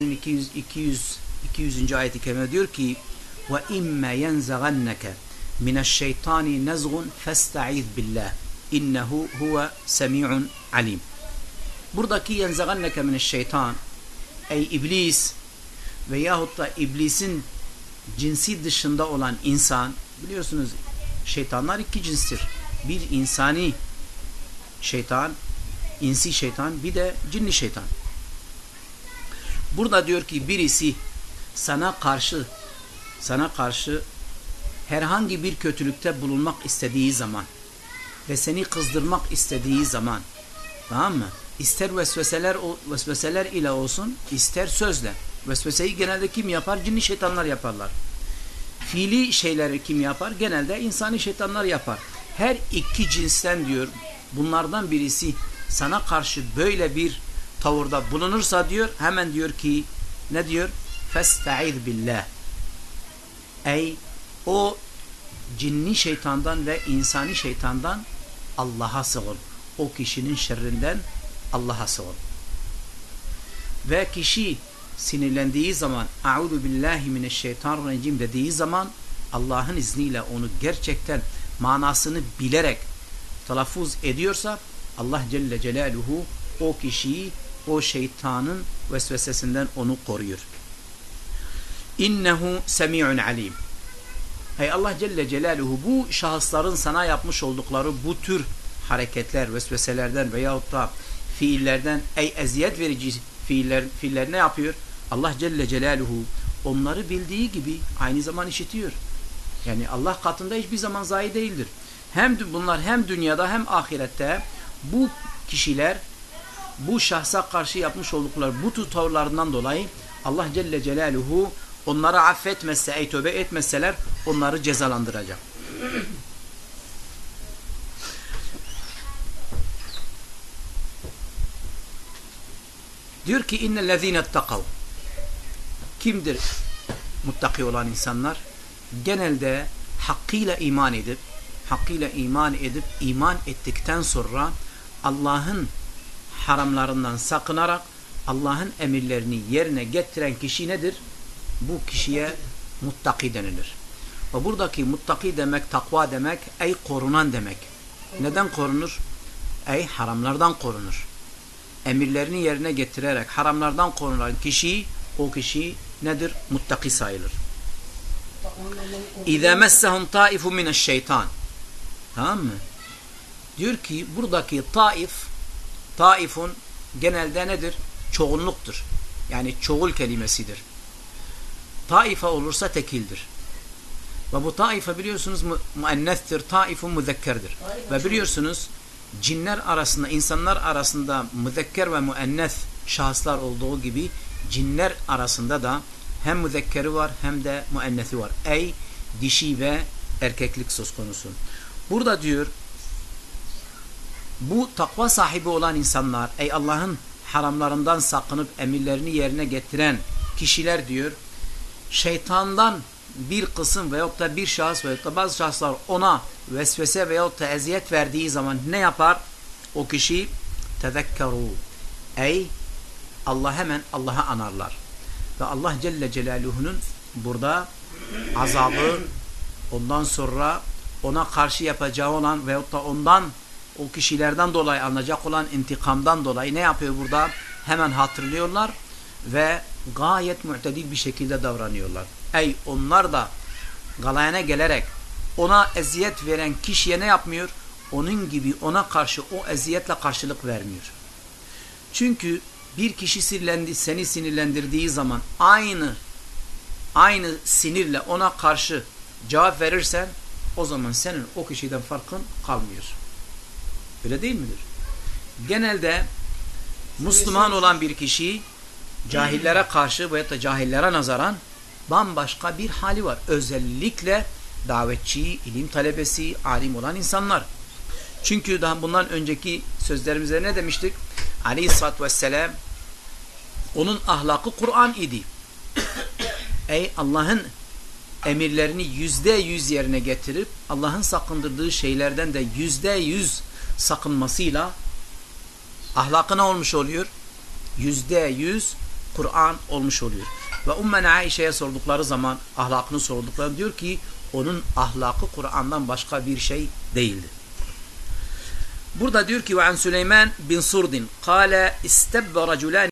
200 200 200. ayet-i kerime diyor ki ve imme yenzaganneke mineşşeytani nezgun festaiz billah innehu huve semi'un alim. Buradaki yenzaganneke mineşşeytan ey iblis veyahut da iblisin cinsi dışında olan insan biliyorsunuz şeytanlar iki cinstir. Bir insani şeytan, insi şeytan bir de cinni şeytan. Burada diyor ki birisi sana karşı sana karşı herhangi bir kötülükte bulunmak istediği zaman ve seni kızdırmak istediği zaman tamam mı? İster vesveseler vesveseler ile olsun, ister sözle. Vesveseyi genelde kim yapar? Cinni şeytanlar yaparlar. Fiili şeyleri kim yapar? Genelde insani şeytanlar yapar. Her iki cinsten diyor bunlardan birisi sana karşı böyle bir tavırda bulunursa diyor hemen diyor ki ne diyor? Festaiz billah. Ey o cinni şeytandan ve insani şeytandan Allah'a sığın. O kişinin şerrinden Allah'a sığın. Ve kişi sinirlendiği zaman A'udhu billahi mineşşeytanirracim dediği zaman Allah'ın izniyle onu gerçekten manasını bilerek telaffuz ediyorsa Allah Celle Celaluhu o kişiyi o şeytanın vesvesesinden onu koruyor. İnnehu semi'un alim. Hey Allah Celle Celaluhu bu şahısların sana yapmış oldukları bu tür hareketler, vesveselerden veyahut da fiillerden ey eziyet verici fiiller, fiiller ne yapıyor? Allah Celle Celaluhu onları bildiği gibi aynı zaman işitiyor. Yani Allah katında hiçbir zaman zayi değildir. Hem bunlar hem dünyada hem ahirette bu kişiler bu şahsa karşı yapmış oldukları bu tutarlarından dolayı Allah Celle Celaluhu onları affetmezse, ey tövbe etmezseler onları cezalandıracak. Diyor ki innellezine ettekav kimdir muttaki olan insanlar? Genelde hakkıyla iman edip hakkıyla iman edip iman ettikten sonra Allah'ın haramlarından sakınarak Allah'ın emirlerini yerine getiren kişi nedir? Bu kişiye muttaki denilir. Ve buradaki muttaki demek, takva demek, ey korunan demek. Neden korunur? Ey haramlardan korunur. Emirlerini yerine getirerek haramlardan korunan kişi, o kişi nedir? Muttaki sayılır. İzâ messehum taifu mineşşeytan. Tamam mı? Diyor ki buradaki taif taifun genelde nedir? Çoğunluktur. Yani çoğul kelimesidir. Taife olursa tekildir. Ve bu taife biliyorsunuz mu müennettir, taifun müzekkerdir. Ve biliyorsunuz cinler arasında, insanlar arasında müzekker ve müennes şahıslar olduğu gibi cinler arasında da hem müzekkeri var hem de müennesi var. Ey dişi ve erkeklik söz konusu. Burada diyor bu takva sahibi olan insanlar ey Allah'ın haramlarından sakınıp emirlerini yerine getiren kişiler diyor şeytandan bir kısım veyahut da bir şahıs veyahut da bazı şahıslar ona vesvese veyahut da eziyet verdiği zaman ne yapar? O kişi tezekkeru ey Allah hemen Allah'a anarlar. Ve Allah Celle Celaluhu'nun burada azabı ondan sonra ona karşı yapacağı olan veyahut da ondan o kişilerden dolayı alınacak olan intikamdan dolayı ne yapıyor burada? Hemen hatırlıyorlar ve gayet mü'tedil bir şekilde davranıyorlar. Ey onlar da galayana gelerek ona eziyet veren kişiye ne yapmıyor? Onun gibi ona karşı o eziyetle karşılık vermiyor. Çünkü bir kişi sinirlendi, seni sinirlendirdiği zaman aynı aynı sinirle ona karşı cevap verirsen o zaman senin o kişiden farkın kalmıyor. Öyle değil midir? Genelde Müslüman olan bir kişi cahillere karşı veya da cahillere nazaran bambaşka bir hali var. Özellikle davetçi, ilim talebesi, alim olan insanlar. Çünkü daha bundan önceki sözlerimizde ne demiştik? Aleyhisselatü Vesselam onun ahlakı Kur'an idi. Ey Allah'ın emirlerini yüzde yüz yerine getirip Allah'ın sakındırdığı şeylerden de yüzde yüz sakınmasıyla ahlakı ne olmuş oluyor? Yüzde yüz Kur'an olmuş oluyor. Ve Ummen Aişe'ye sordukları zaman ahlakını sordukları diyor ki onun ahlakı Kur'an'dan başka bir şey değildi. Burada diyor ki ve an Süleyman bin Surdin kâle istebbe raculan